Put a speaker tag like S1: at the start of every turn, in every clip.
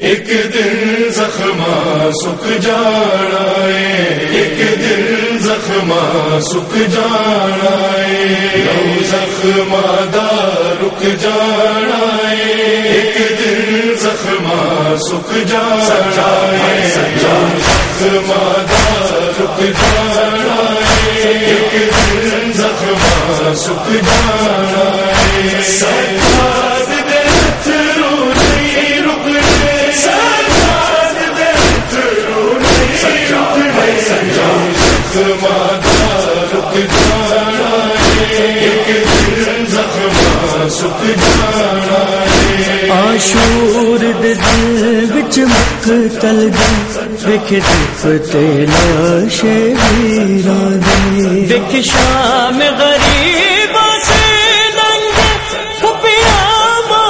S1: ایک دن زخماں سکھ جانا ایک دن زخماں سکھ جانا زخمہ دا رک جانا ایک دن زخماں سکھ جانا زخمہ دا رک جانا ایک دن زخماں سکھ جانا
S2: آشور دل بچ مک تل دکھ دکھ تیلا شیرا شام غریب سے ماما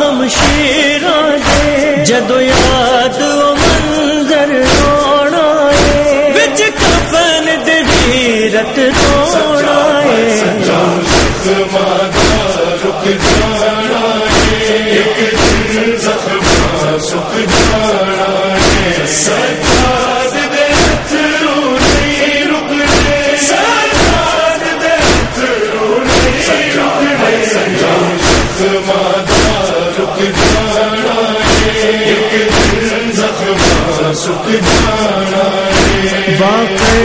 S2: ہم شیرا دے۔ جدو یاد و منظر روڑا بچ کفن دیرت توڑا
S1: رک دن زخماں
S2: واقع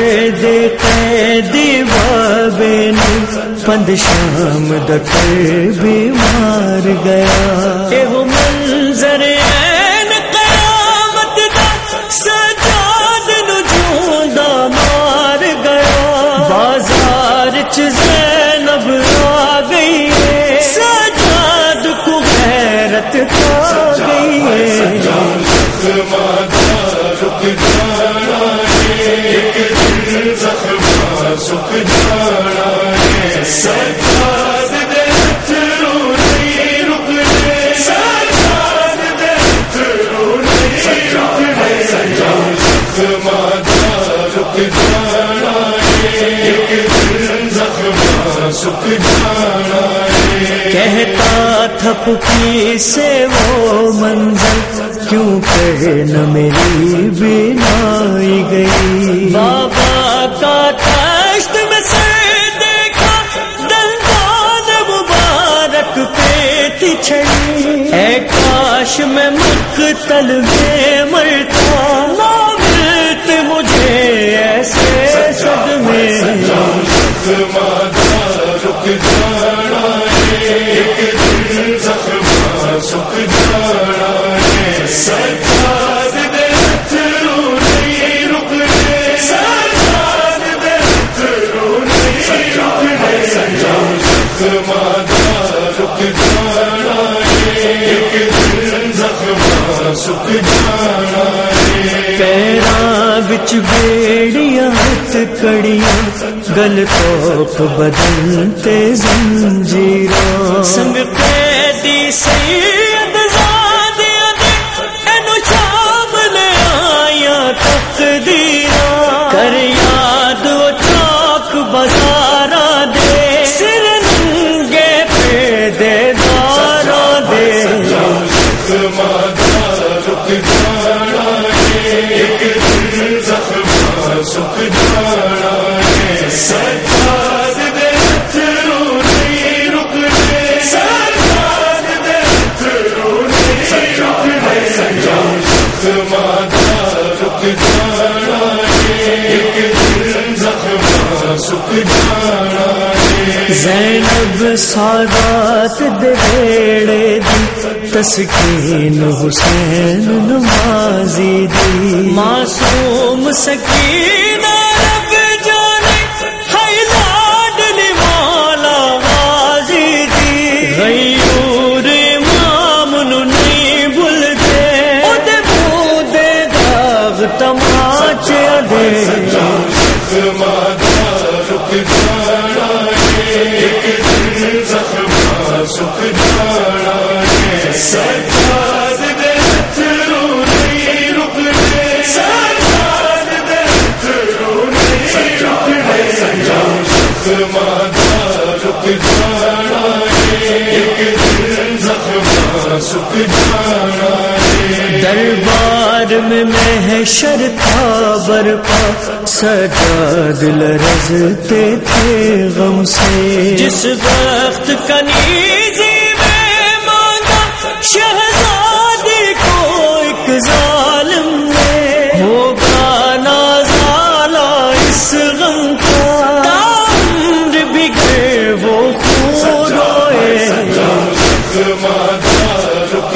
S2: پند شام دکھے بیمار گیا اے وہ منظر این قیامت دا سجاد دا مار گیا بازار چ زینب آ گئی ہے۔ سجاد کو غیرت کھا گئی ہے۔ کہتا تھا پکی سے وہ منظر کیوں کہ نہ میری بینائی گئی۔ بابا کا تشت میں سے دیکھا، دلدان مبارک پہ تھی چھڑی۔ اے کاش میں مقتل میں بیڑیاں ہاتھ کڑیاں گل توپ بدن تے زنجیراں سنگ قیدی سید زادیاں دے اینو شام لے آیا تقدیراں کر یاد و چاک بازارا دے سر ننگے پہ دے دارا دے
S1: زخماں رک جانا
S2: زینب سادات دیڑے دی تسکین حسین نمازی دی۔ معصوم سکین
S1: رک
S2: محشر تھا برپا سجا دل رزتے تھے غم سے جس وقت کنیزی میں مانگا شہزادی کو ایک ظالم نے ہوگا اس غم کا بگڑے وہ خون روئے
S1: رک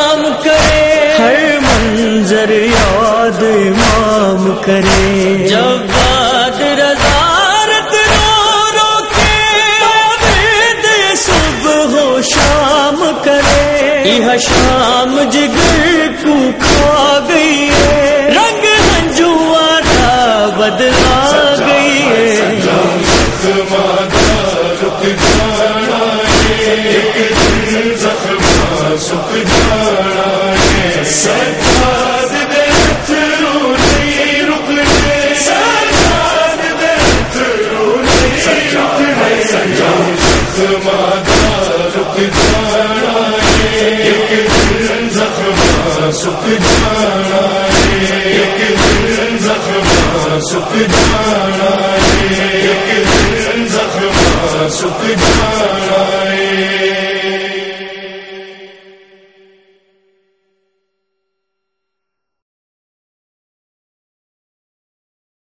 S2: کرے یہ شام جگر کو کھا گئی ہے رنگ ہنجوا تھا بدلا گئی ہے
S1: رک سکھ جانا سکھ